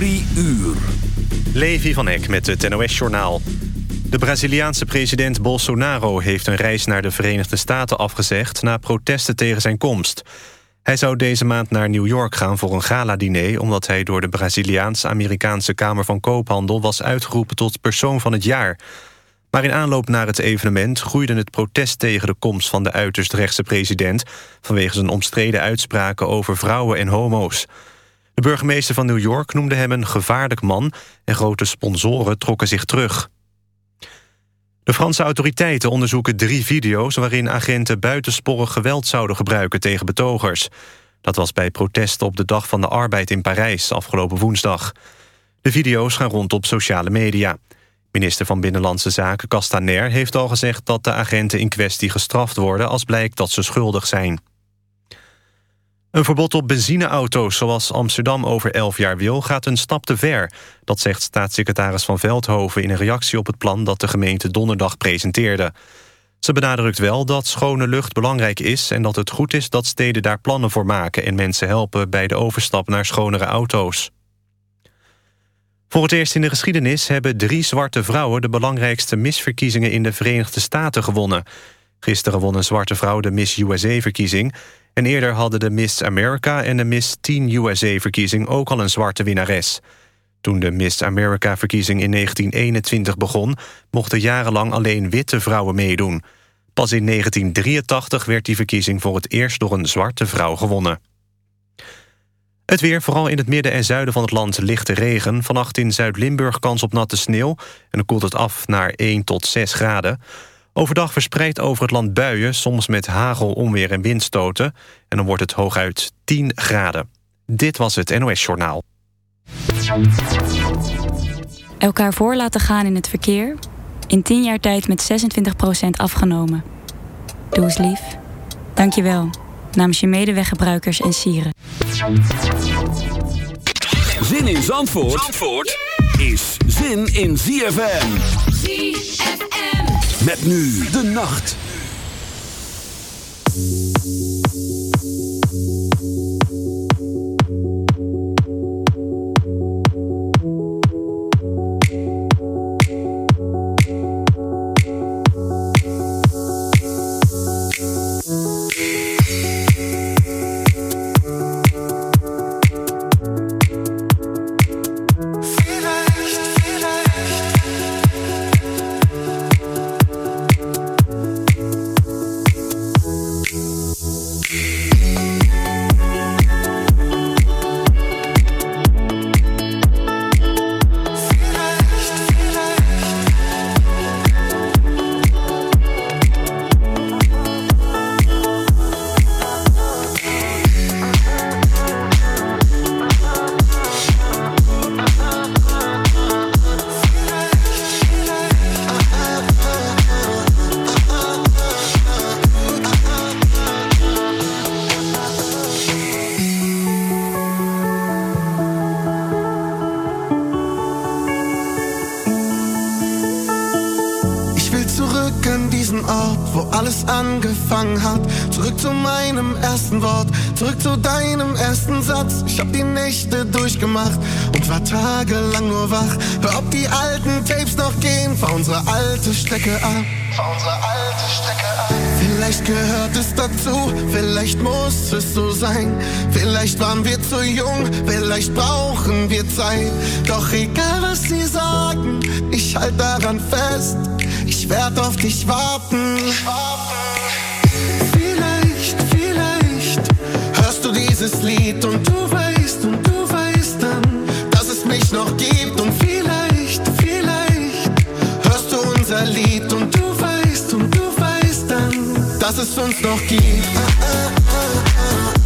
Drie uur. Levi van Eck met het NOS-journaal. De Braziliaanse president Bolsonaro heeft een reis naar de Verenigde Staten afgezegd... na protesten tegen zijn komst. Hij zou deze maand naar New York gaan voor een gala-diner... omdat hij door de Braziliaans-Amerikaanse Kamer van Koophandel... was uitgeroepen tot persoon van het jaar. Maar in aanloop naar het evenement groeide het protest tegen de komst... van de uiterst rechtse president... vanwege zijn omstreden uitspraken over vrouwen en homo's. De burgemeester van New York noemde hem een gevaarlijk man... en grote sponsoren trokken zich terug. De Franse autoriteiten onderzoeken drie video's... waarin agenten buitensporig geweld zouden gebruiken tegen betogers. Dat was bij protesten op de Dag van de Arbeid in Parijs afgelopen woensdag. De video's gaan rond op sociale media. Minister van Binnenlandse Zaken Castaner heeft al gezegd... dat de agenten in kwestie gestraft worden als blijkt dat ze schuldig zijn. Een verbod op benzineauto's zoals Amsterdam over 11 jaar wil... gaat een stap te ver. Dat zegt staatssecretaris Van Veldhoven in een reactie op het plan... dat de gemeente donderdag presenteerde. Ze benadrukt wel dat schone lucht belangrijk is... en dat het goed is dat steden daar plannen voor maken... en mensen helpen bij de overstap naar schonere auto's. Voor het eerst in de geschiedenis hebben drie zwarte vrouwen... de belangrijkste misverkiezingen in de Verenigde Staten gewonnen. Gisteren won een zwarte vrouw de Miss USA-verkiezing... En eerder hadden de Miss America en de Miss Teen USA-verkiezing ook al een zwarte winnares. Toen de Miss America-verkiezing in 1921 begon... mochten jarenlang alleen witte vrouwen meedoen. Pas in 1983 werd die verkiezing voor het eerst door een zwarte vrouw gewonnen. Het weer, vooral in het midden en zuiden van het land, lichte regen. Vannacht in Zuid-Limburg kans op natte sneeuw. En dan koelt het af naar 1 tot 6 graden. Overdag verspreid over het land buien, soms met hagel, onweer en windstoten. En dan wordt het hooguit 10 graden. Dit was het NOS Journaal. Elkaar voor laten gaan in het verkeer. In 10 jaar tijd met 26% afgenomen. Doe eens lief. Dank je wel. Namens je medeweggebruikers en sieren. Zin in Zandvoort, Zandvoort is zin in ZFM. ZFM. Met nu de nacht. Durchgemacht und war tagelang nur wach. Hör, ob die alten Tapes noch gehen, fahr unsere alte Strecke ab. Fahr unsere alte Strecke ab. Vielleicht gehört es dazu, vielleicht muss es so sein. Vielleicht waren wir zu jung, vielleicht brauchen wir Zeit. Doch egal was sie sagen, ich halt daran fest. Ich werd auf dich warten. Vielleicht, vielleicht hörst du dieses Lied und du weißt noch gibt und vielleicht, vielleicht hörst du unser Lied und du weißt und du weißt dann, dass es uns noch gibt. uh.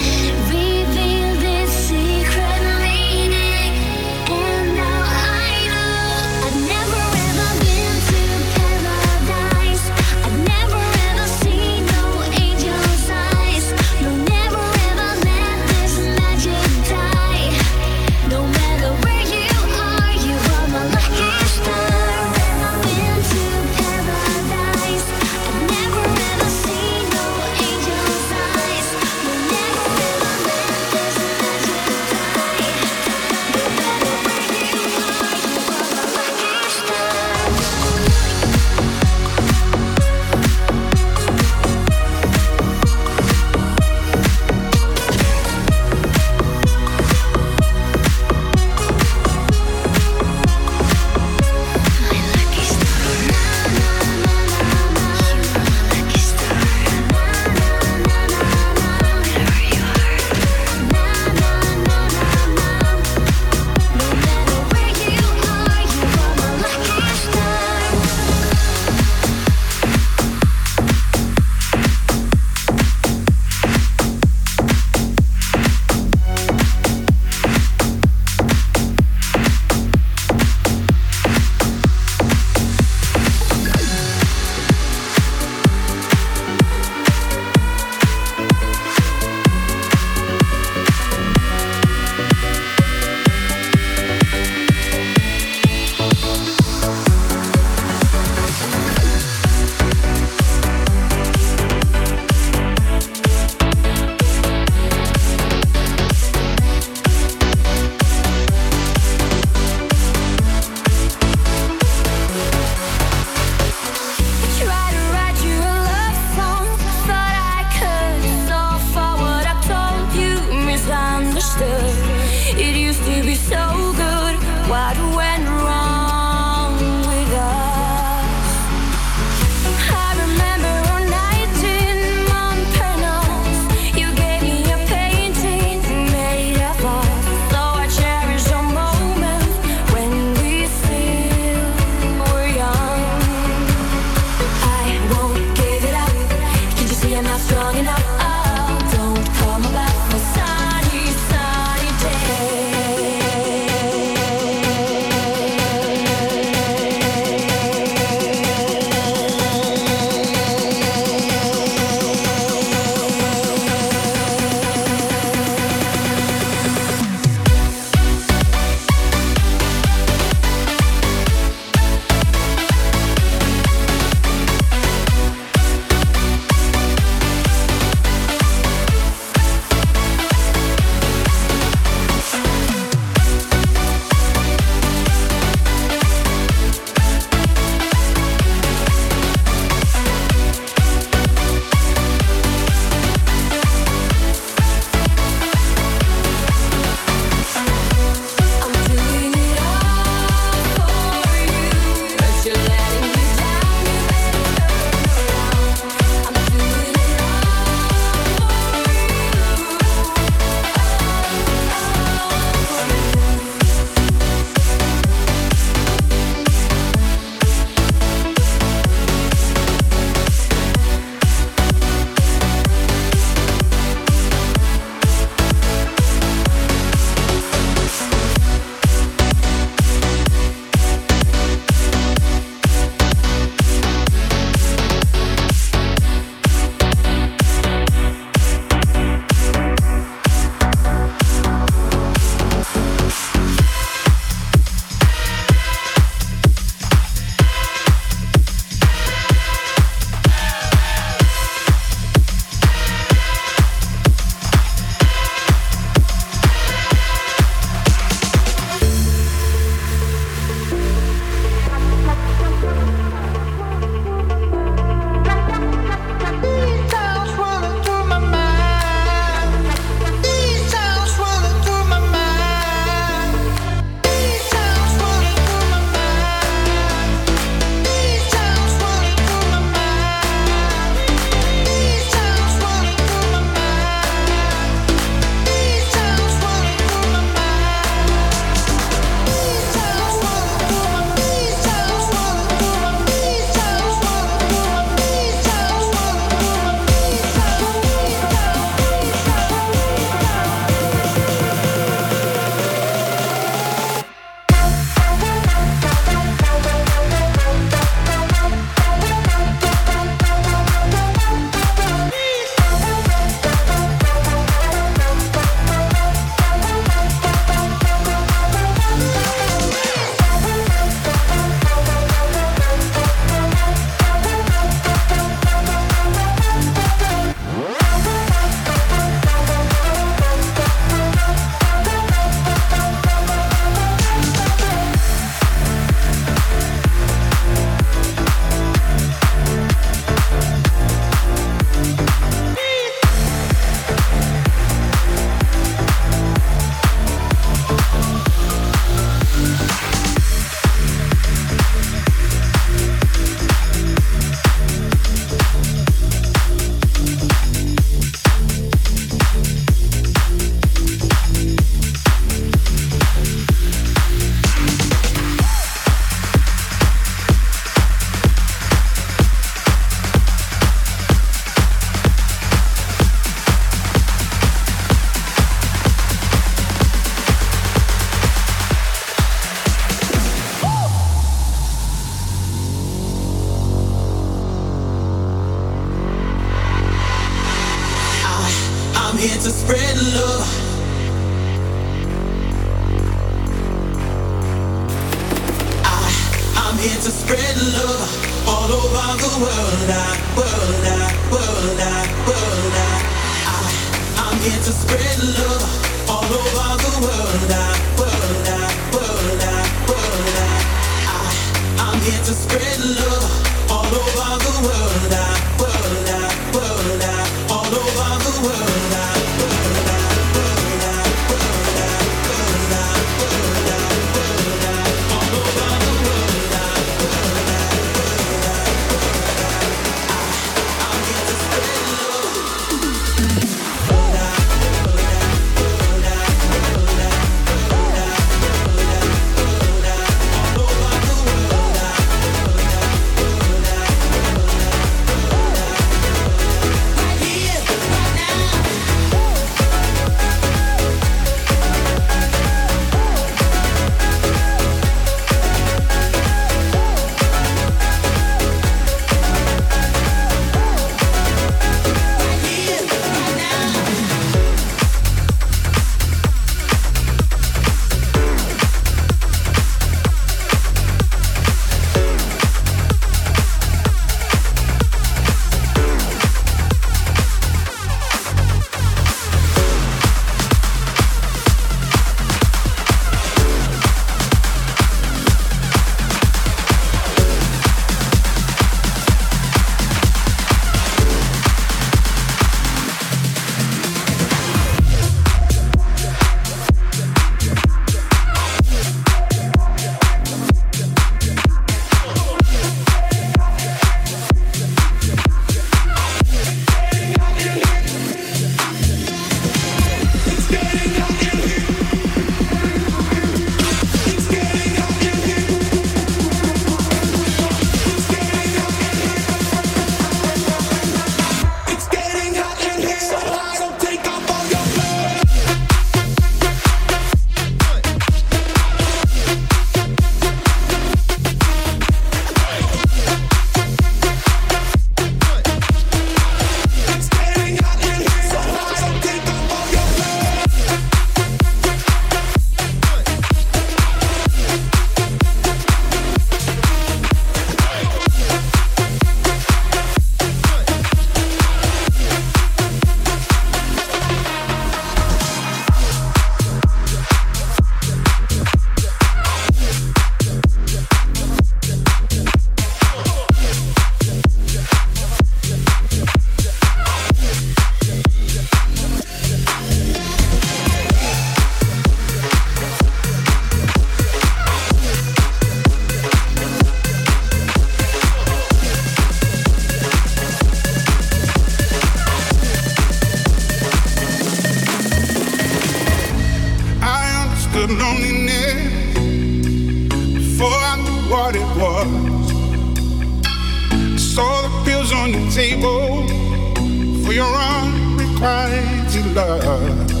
love.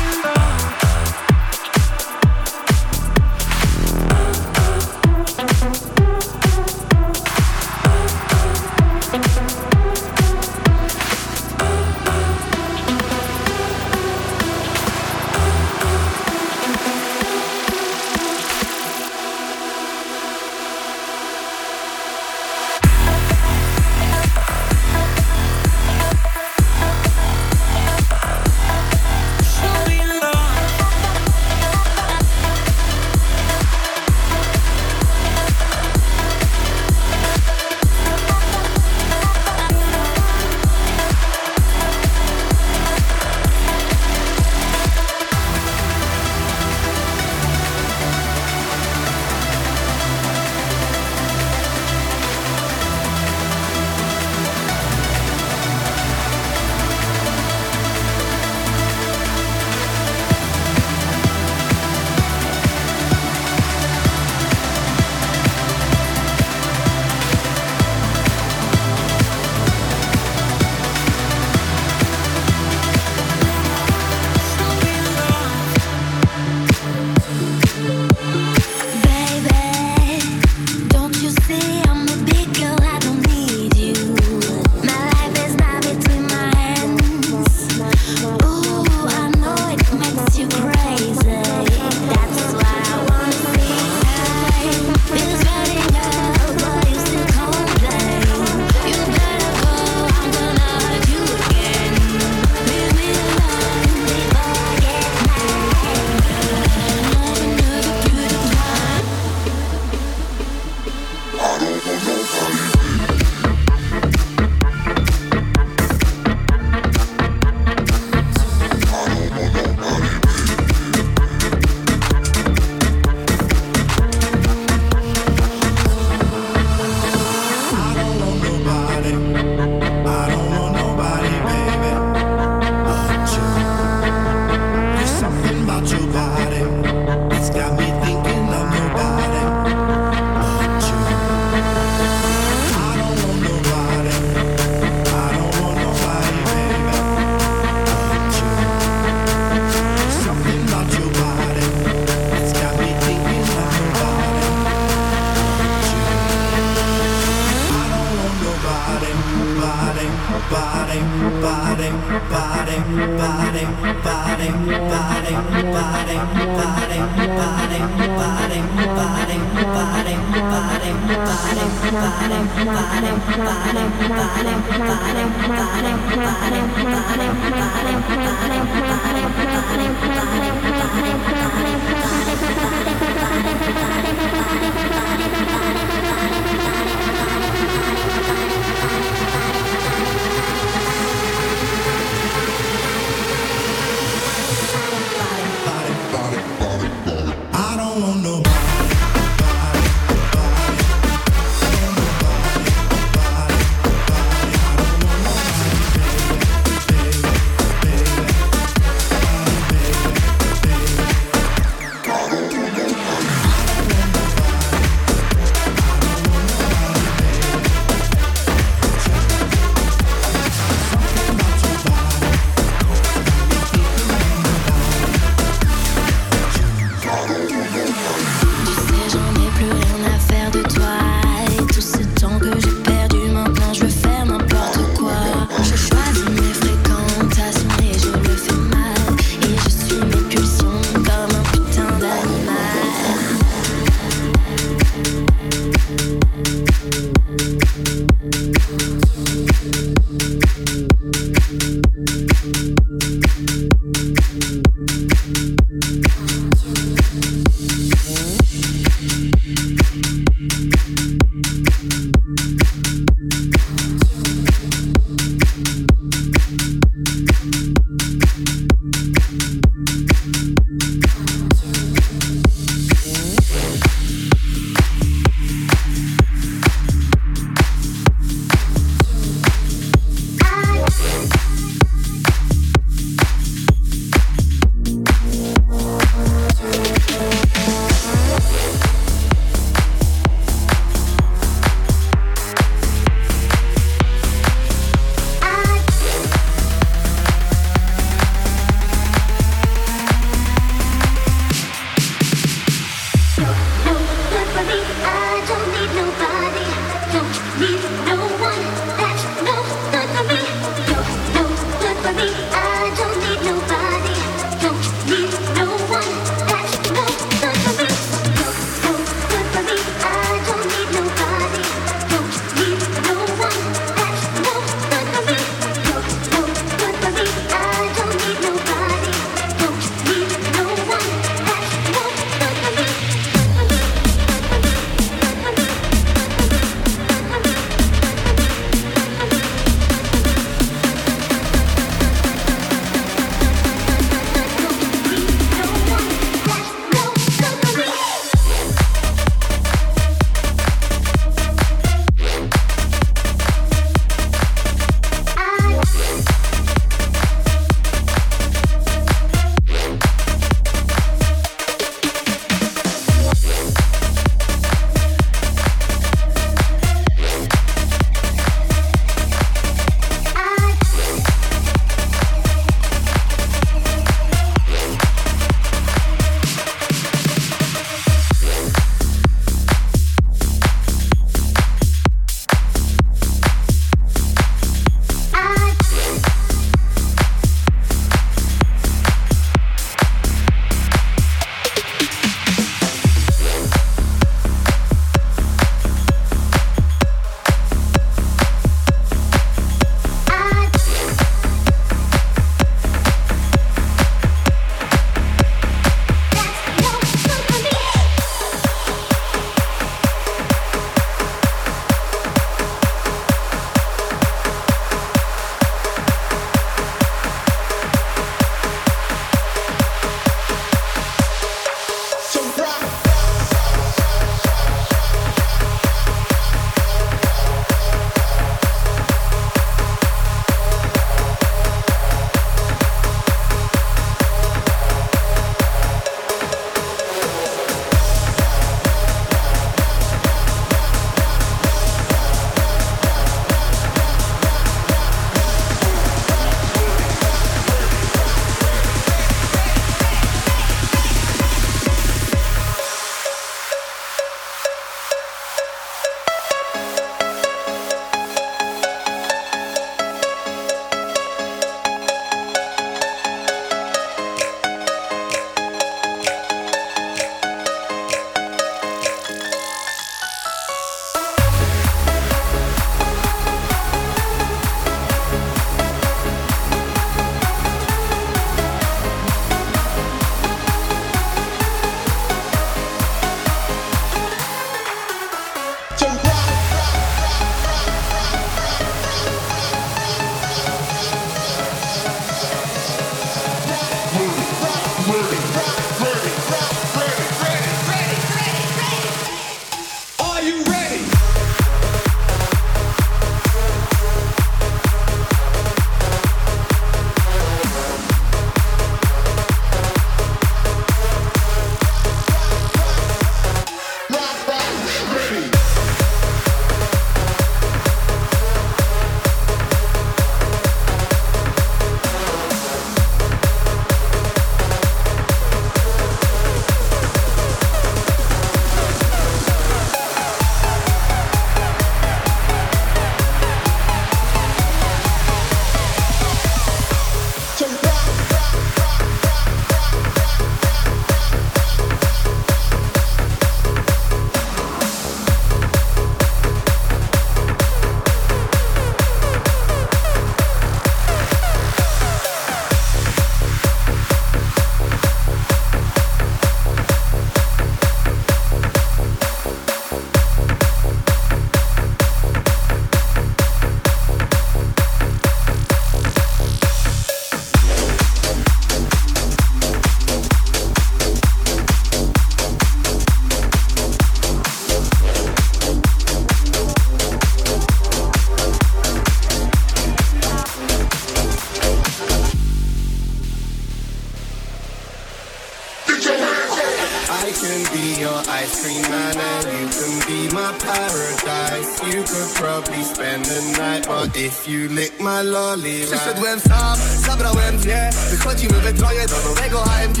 Can be your ice cream man and you can be my paradise. You could probably spend the night, but if you lick my lolly Przyszedłem sam, zabrałem dwie Wychodzimy we troje do nowego AMG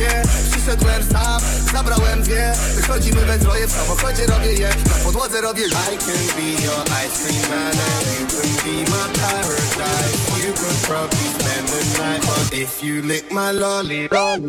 Przyszedłem sam, zabrałem dwie Wychodzimy we troje, w samochodzie robię je Na podłodze robię I can be your ice cream man and you can be my paradise. You could probably spend the night, but if you lick my lolly, lolly.